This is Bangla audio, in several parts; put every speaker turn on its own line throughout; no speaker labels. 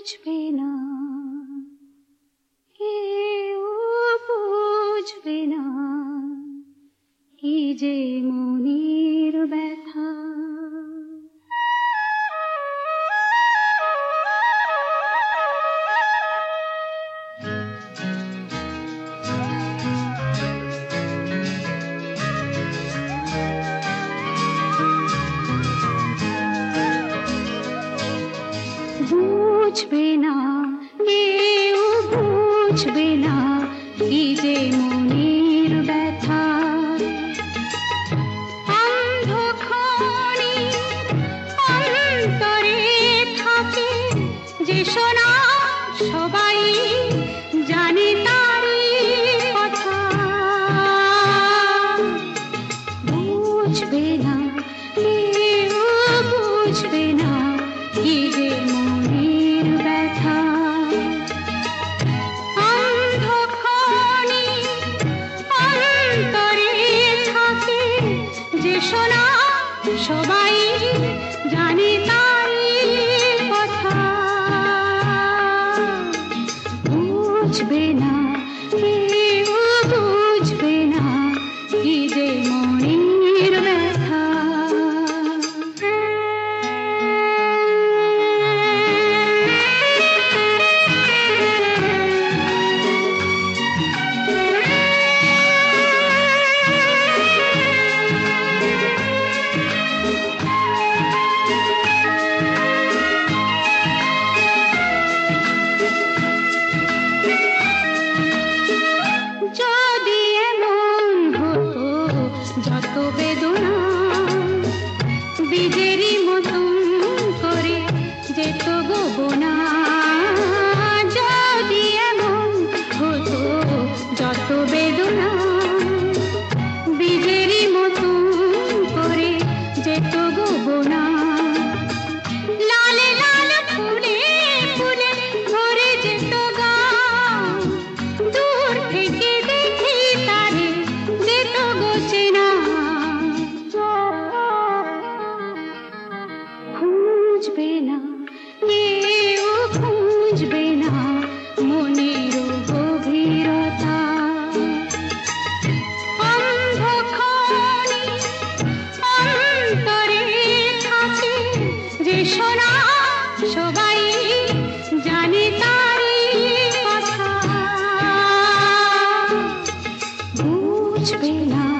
বুঝবে না কেউ বুঝবে না এই যে মনির ব্যথা ना बिना कीजे मुनीर बैठा সবাই জানে তারি কথা। বুঝবে না जातो बेदुना খুঁজবে না কেউ খুঁজবে না মনের গভীরতা। সবাই জানে বুঝবে না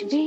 to be.